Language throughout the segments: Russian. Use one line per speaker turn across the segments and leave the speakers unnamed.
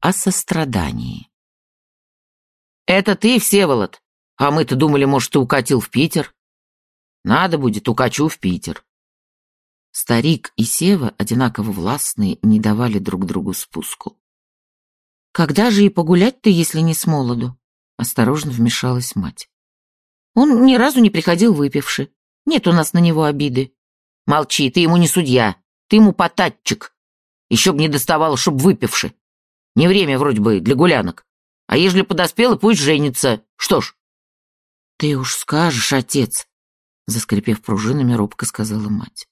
о сострадании. «Это ты, Всеволод? А мы-то думали, может, ты укатил в Питер?» «Надо будет, укачу в Питер». Старик и Сева, одинаково властные, не давали друг другу спуску.
«Когда же и погулять-то, если не с молоду?» Осторожно вмешалась мать. «Он ни разу не приходил выпивши. Нет у нас на него обиды».
«Молчи, ты ему не судья, ты ему потатчик. Еще б не доставало, чтоб выпивши. Не время вроде бы для гулянок. А ежели подоспела, пусть женится. Что ж?»
«Ты уж скажешь, отец», — заскрипев пружинами, робко сказала мать.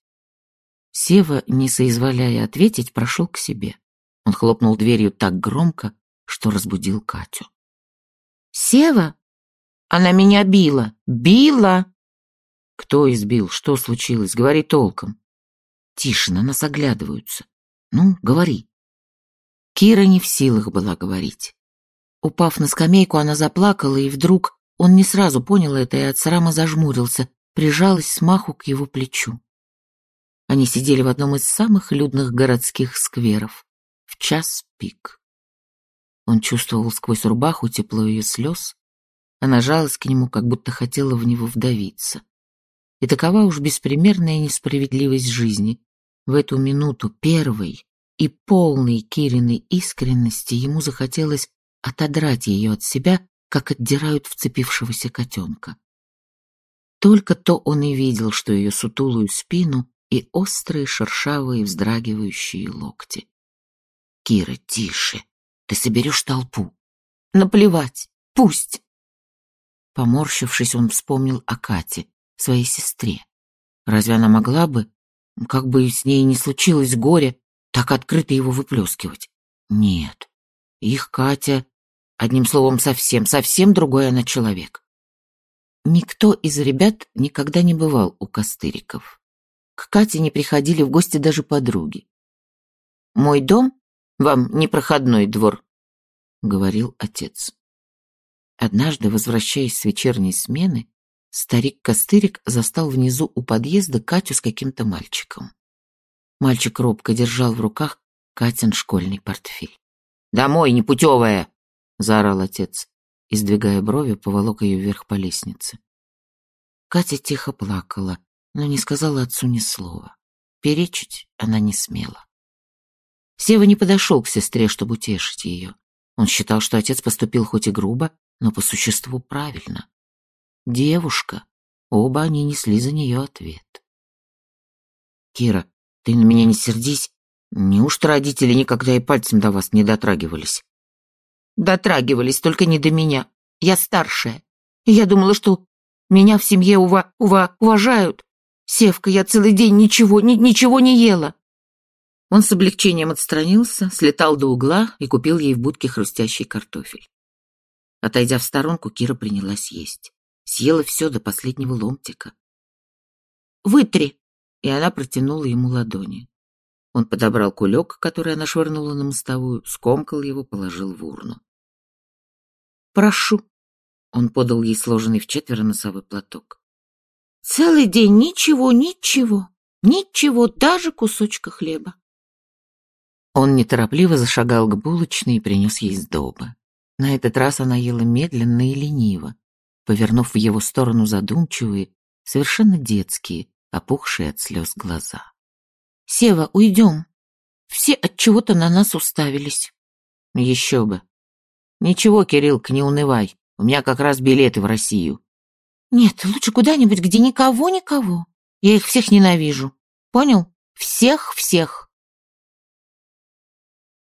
Сева, не соизволяя ответить, прошел к себе. Он хлопнул дверью так громко, что разбудил Катю. «Сева? Она меня била! Била!»
«Кто избил? Что случилось? Говори толком».
«Тише, на нас оглядываются. Ну, говори». Кира не в силах была говорить. Упав на скамейку, она заплакала, и вдруг он не сразу понял это и от срама зажмурился, прижалась смаху к его плечу. Они сидели в одном из самых людных городских скверов в час пик. Он чувствовал сквозь рубаху тепло ее слез. Она жалась к нему, как будто хотела в него вдавиться. И такова уж беспримерная несправедливость жизни. В эту минуту первой и полной Кириной искренности ему захотелось отодрать ее от себя, как отдирают вцепившегося котенка. Только то он и видел, что ее сутулую спину и острые шершавые вздрагивающие локти. «Кира, тише! Ты соберешь толпу!» «Наплевать! Пусть!» Поморщившись, он вспомнил о Кате, своей сестре. Разве она могла бы, как бы с ней не случилось горе, так открыто его выплескивать? Нет, их Катя, одним словом, совсем, совсем другой она человек. Никто из ребят никогда не бывал у Костыриков. К Кате не приходили в гости даже подруги. «Мой дом вам не проходной двор», — говорил отец. Однажды, возвращаясь с вечерней смены, старик Костырик застал внизу у подъезда Катю с каким-то мальчиком. Мальчик робко держал в руках Катин школьный портфель.
«Домой, непутевая!» — заорал отец,
и, сдвигая брови, поволок ее вверх по лестнице. Катя тихо плакала, но не сказала отцу ни слова. Перечить она не смела. Сева не подошел к сестре, чтобы утешить ее. Он считал, что отец поступил хоть и грубо, но по существу правильно. Девушка. Оба они несли за нее ответ. «Кира, ты на меня не сердись. Неужто родители никогда и пальцем до вас не дотрагивались?»
«Дотрагивались, только не до меня. Я старшая. Я думала, что меня в семье ува ува уважают. Севка, я целый день ничего, ни ничего не ела.
Он с облегчением отстранился, слетал до угла и купил ей в будке хрустящий картофель. Отойдя в сторонку, Кира принялась есть. Съела все до последнего ломтика.
«Вытри!»
И она протянула ему ладони. Он подобрал кулек, который она швырнула на мостовую, скомкал его, положил в урну.
«Прошу!»
Он подал ей сложенный в четверо носовой платок.
Целый день ничего, ничего, ничего, даже кусочка хлеба.
Он неторопливо зашагал к булочной и принес ей сдобы. На этот раз она ела медленно и лениво, повернув в его сторону задумчивые, совершенно детские, опухшие от слез глаза.
«Сева, уйдем. Все от чего-то на нас уставились».
«Еще бы. Ничего, Кириллк, не унывай. У меня как раз билеты в Россию.
Нет, лучше куда-нибудь, где никого-никого. Я их всех ненавижу. Понял? Всех-всех.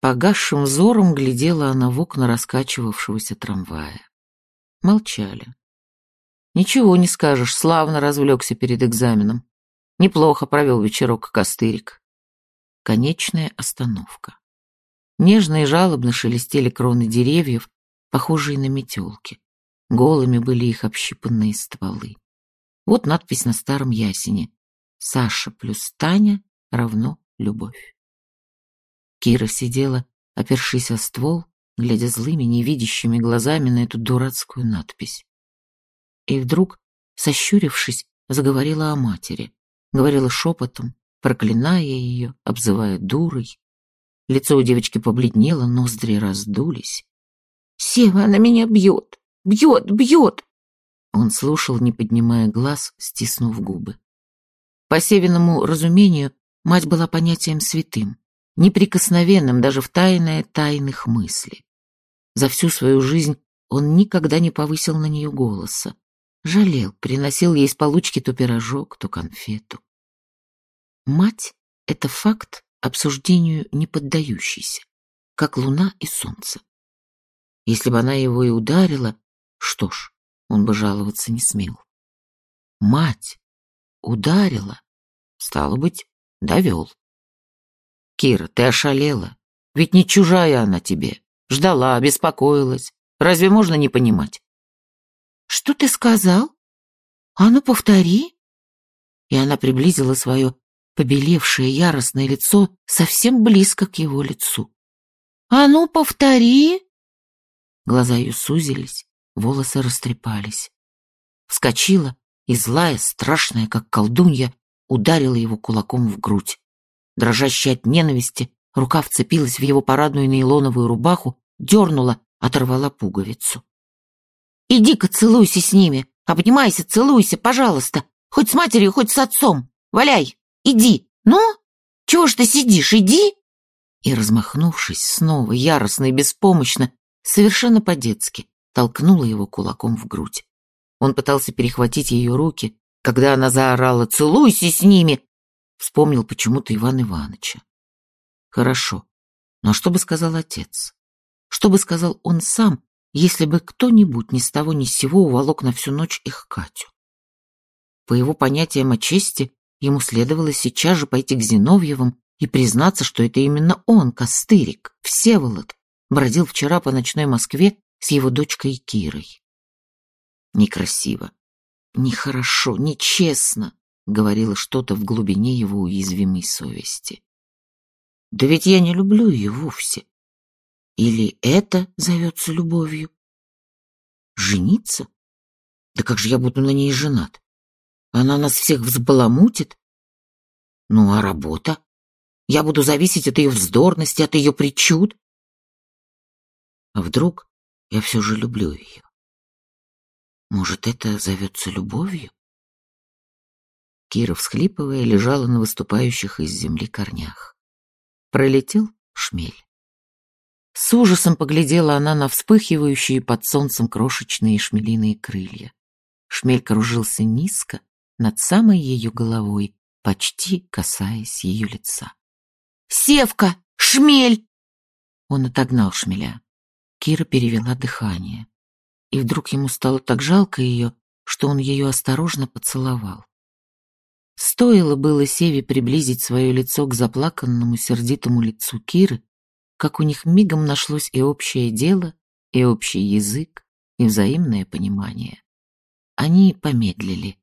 Погасшим взором глядела она в окна раскачивавшегося трамвая. Молчали. Ничего не скажешь, славно развлекся перед экзаменом. Неплохо провел вечерок Костырик. Конечная остановка. Нежно и жалобно шелестели кроны деревьев, похожие на метелки. Голыми были их общипанные стволы. Вот надпись на старом ясене. «Саша плюс Таня равно любовь». Кира сидела, опершись о ствол, глядя злыми, невидящими глазами на эту дурацкую надпись. И вдруг, сощурившись, заговорила о матери. Говорила шепотом, проклиная ее, обзывая дурой. Лицо у девочки побледнело, ноздри раздулись.
«Сева, она меня бьет! Бьет, бьет!»
Он слушал, не поднимая глаз, стиснув губы. По Севиному разумению, мать была понятием святым, неприкосновенным даже в тайное тайных мыслей. За всю свою жизнь он никогда не повысил на нее голоса. Жалел, приносил ей с получки то пирожок, то конфету. Мать — это факт обсуждению не поддающийся, как луна и солнце. Если бы она его и ударила, что ж, он бы жаловаться не смел. Мать ударила, стало быть, довел. Кира, ты ошалела, ведь не чужая она тебе. Ждала, беспокоилась. Разве можно не понимать?
Что ты сказал? А ну, повтори.
И она приблизила свое побелевшее яростное лицо совсем близко к его лицу.
А ну, повтори.
Глаза ее сузились, волосы растрепались. Вскочила и злая, страшная, как колдунья, ударила его кулаком в грудь. Дрожащая от ненависти, рука вцепилась в его парадную нейлоновую рубаху, дернула, оторвала пуговицу.
«Иди-ка целуйся с ними, обнимайся, целуйся, пожалуйста, хоть с матерью, хоть с отцом. Валяй, иди, ну? Чего ж ты сидишь, иди!»
И, размахнувшись снова, яростно и беспомощно, совершенно по-детски, толкнула его кулаком в грудь. Он пытался перехватить ее руки, когда она заорала «Целуйся с ними!» Вспомнил почему-то Иван Ивановича. Хорошо, но что бы сказал отец? Что бы сказал он сам, если бы кто-нибудь ни с того ни с сего уволок на всю ночь их Катю? По его понятиям о чести, ему следовало сейчас же пойти к Зиновьевым и признаться, что это именно он, Костырик, Всеволод, бродил вчера по ночной Москве с его дочкой Кирой. Некрасиво, нехорошо, нечестно, говорило что-то в глубине его уязвимой совести. Да ведь я не люблю ее вовсе. Или это зовется любовью? Жениться? Да как же я буду на ней женат? Она нас всех взбаламутит? Ну, а работа? Я буду зависеть от ее вздорности, от ее причуд? А вдруг я все же люблю ее? Может, это зовется любовью? Кира, всхлипывая, лежала на выступающих из земли корнях. Пролетел шмель. С ужасом поглядела она на вспыхивающие под солнцем крошечные шмелиные крылья. Шмель кружился низко, над самой ее головой, почти касаясь ее лица.
«Севка! Шмель!»
Он отогнал шмеля. Кира перевела дыхание. И вдруг ему стало так жалко ее, что он ее осторожно поцеловал. Стоило было Севе приблизить свое лицо к заплаканному сердитому лицу Киры, как у них мигом нашлось и общее дело, и общий язык, и взаимное понимание. Они помедлили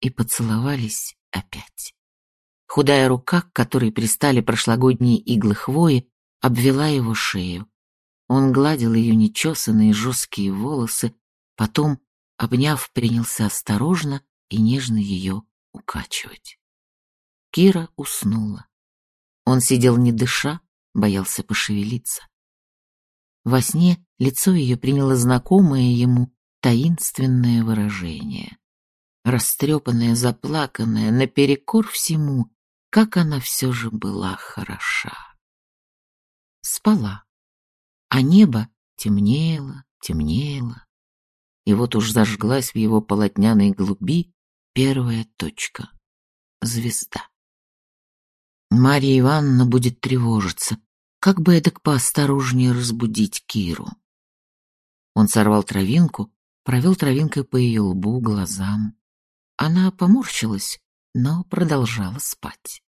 и поцеловались опять. Худая рука, к которой пристали прошлогодние иглы хвои, обвела его шею, он гладил ее нечесанные жесткие волосы, потом, обняв, принялся осторожно и нежно ее укачивать. Кира уснула. Он сидел не дыша, боялся пошевелиться. Во сне лицо ее приняло знакомое ему таинственное выражение. Растрепанная, заплаканная, наперекор всему, как она все же была хороша. Спала а небо темнело, темнело. И вот уж зажглась в его полотняной глуби первая точка — звезда. Марья Ивановна будет тревожиться, как бы эдак поосторожнее разбудить Киру. Он сорвал травинку, провел травинкой по ее лбу, глазам. Она поморщилась, но продолжала спать.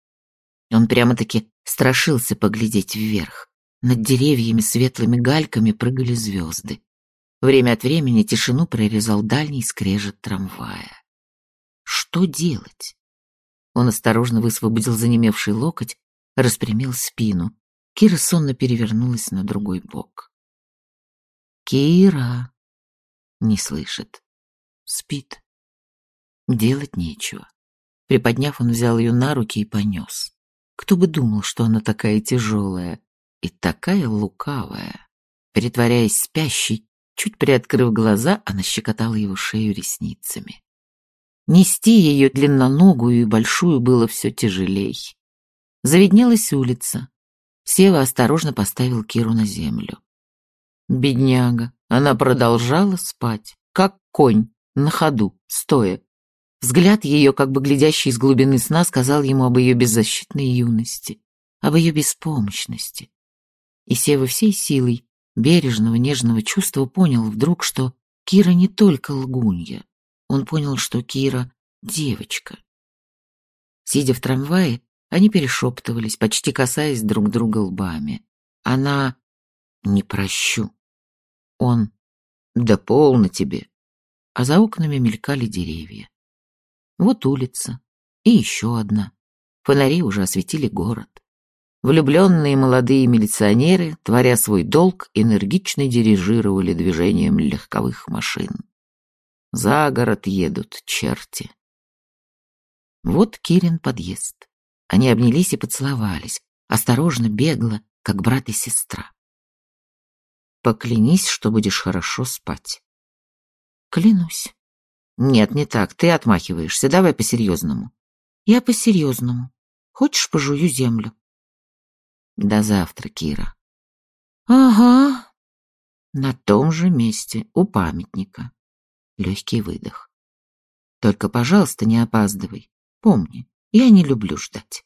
Он прямо-таки страшился поглядеть вверх. Над деревьями светлыми гальками прыгали звезды. Время от времени тишину прорезал дальний скрежет трамвая. Что делать? Он осторожно высвободил занемевший локоть, распрямил спину. Кира сонно перевернулась на другой бок. Кира не слышит. Спит. Делать нечего. Приподняв, он взял ее на руки и понес. Кто бы думал, что она такая тяжелая. и такая лукавая. Притворяясь спящей, чуть приоткрыв глаза, она щекотала его шею ресницами. Нести ее длинноногую и большую было все тяжелей. Заведнелась улица. Сева осторожно поставил Киру на землю. Бедняга, она продолжала спать, как конь, на ходу, стоя. Взгляд ее, как бы глядящий из глубины сна, сказал ему об ее беззащитной юности, об ее беспомощности. И Сева всей силой бережного, нежного чувства понял вдруг, что Кира не только лгунья. Он понял, что Кира — девочка. Сидя в трамвае, они перешептывались, почти касаясь друг друга лбами. Она «не прощу». Он «да полно тебе». А за окнами мелькали деревья. Вот улица. И еще одна. Фонари уже осветили город. Влюбленные молодые милиционеры, творя свой долг, энергично дирижировали движением легковых машин. За город едут черти. Вот Кирин подъезд. Они обнялись и поцеловались, осторожно, бегло, как брат и сестра. Поклянись, что будешь хорошо спать. Клянусь. Нет, не так, ты отмахиваешься, давай по-серьезному. Я по-серьезному. Хочешь, пожую землю? До завтра, Кира. Ага. На том же месте, у памятника. Легкий выдох. Только, пожалуйста, не опаздывай. Помни, я не люблю ждать.